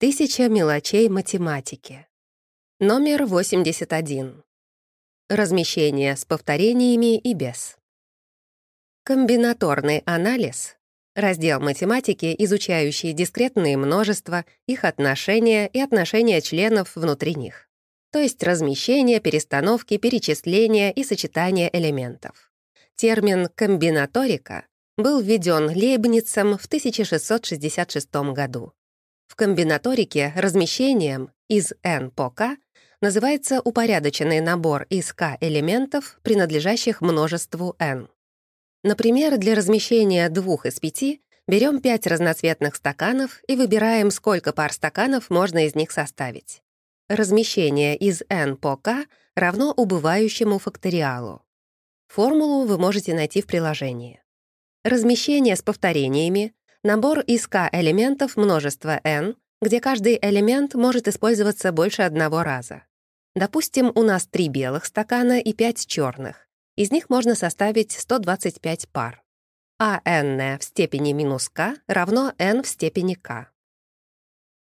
Тысяча мелочей математики. Номер 81. Размещение с повторениями и без. Комбинаторный анализ — раздел математики, изучающий дискретные множества, их отношения и отношения членов внутри них. То есть размещение, перестановки, перечисления и сочетание элементов. Термин «комбинаторика» был введен Лейбницем в 1666 году. В комбинаторике размещением из n по k называется упорядоченный набор из k элементов, принадлежащих множеству n. Например, для размещения двух из пяти берем пять разноцветных стаканов и выбираем, сколько пар стаканов можно из них составить. Размещение из n по k равно убывающему факториалу. Формулу вы можете найти в приложении. Размещение с повторениями набор из k элементов множества n, где каждый элемент может использоваться больше одного раза. Допустим, у нас три белых стакана и пять черных. Из них можно составить 125 пар. А n в степени минус k равно n в степени k.